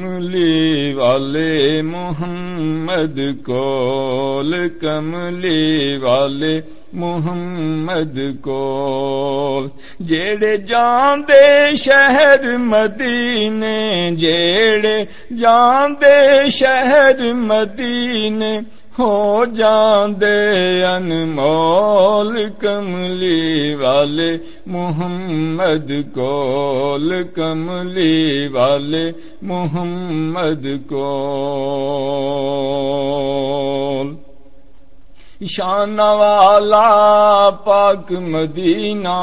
کملی والے محمد کول، کملی والے محمد کول۔ جیڑے جان دے شہر مدینے، جیڑے جان دے شہر مدینے ہو جاندے انمول کملی والے، محمد کول کملی والے، محمد کول۔ شان والا پاک مدینہ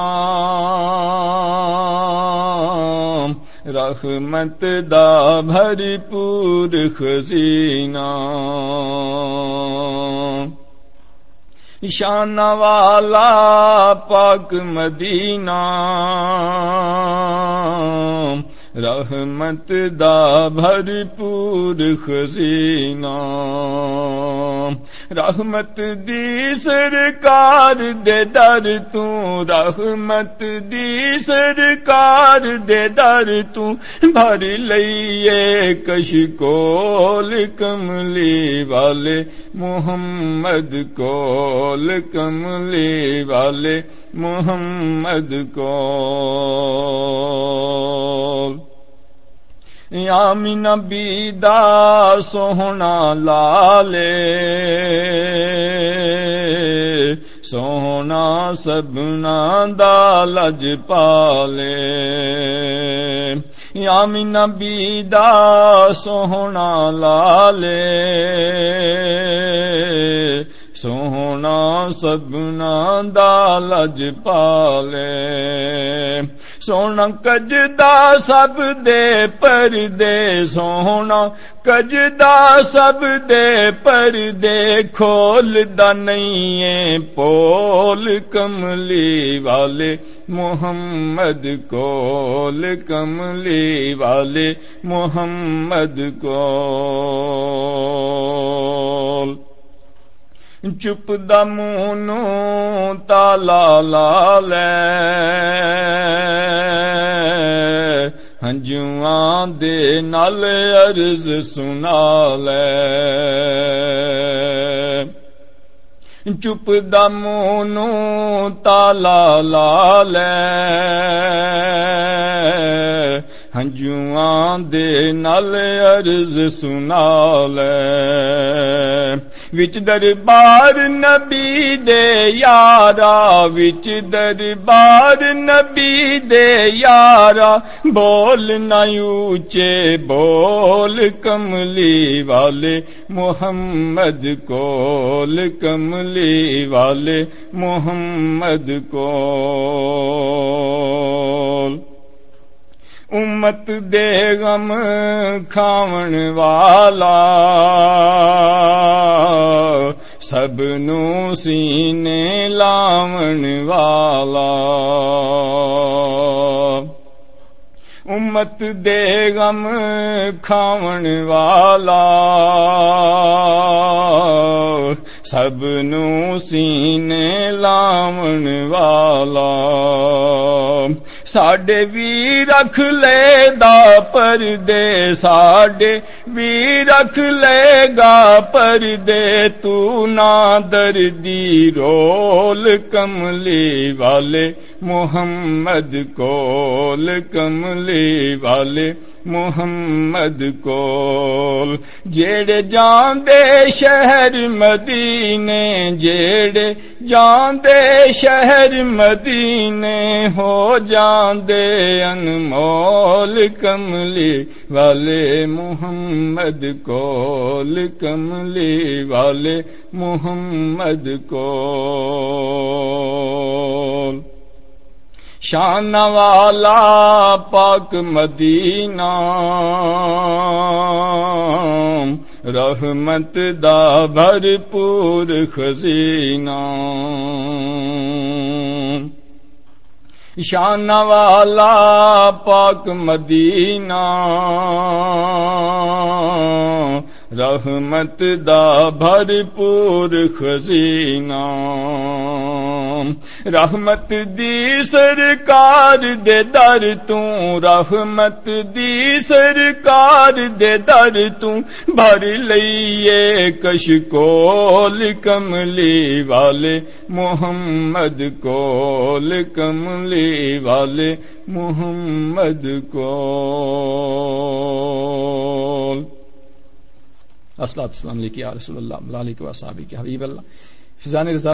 رحمت دا بھری پور خزینہ۔ شان والا پاک مدینہ۔ رحمت دا بھر پور خزینہ۔ رحمت دی سرکار دے در تو، رحمت دی سرکار دے در تو۔ بھر لئیے کش کول کملی والے، محمد کول کملی والے۔ محمد کو۔ یامین بیدا سوہنا لالے۔ سونا سبنا دالج پالے۔ یامین بیدا سوہنا لالے۔ سونا سبنا دالج پالے۔ سونا کجدا سب دے پر دے سونا کجدا سب دے پر دے کھول دا نہیں پول کملی والے۔ محمد کول کملی والے۔ محمد کو چپ دمون تالا لال ہنجواں دے نال عرض سنا لے۔ چپ دمون تالا لال ہنجواں دے نال عرض سنا لے۔ وچ دربار نبی دے یارا وچ دربار نبی دے یارا بول نہ اونچے بول کملی والے محمد کول کملی والے محمد کول امت دے غم کھاون والا۔ سب نو سینے لاون والا۔ امت دے غم کھاون والا۔ سب نو سینے لاون والا۔ ساڈے بھی رکھ لے دا پر دے ساڈے بھی رکھ لے گا پر دے تو نا دردی رول کملی والے محمد کول کملی والے محمد کول جیڑے جان دے شہر مدینے، جیڑے جان دے شہر مدینے، ہو جان دے انمول کملی والے محمد کول کملی والے محمد کول۔ شان والا پاک مدینہ۔ رحمت دا بھرپور خزینہ۔ شان والا پاک مدینہ۔ رحمت دا بھرپور خزینہ۔ رحمت دی سرکار دے در تو، رحمت دی سرکار دے در تو۔ بھر لئیے کش کول کملی والے، محمد کول کملی والے، محمد کو السلام علیکم رسول اللہ علیہ وسلم حبیب اللہ فضان رضا۔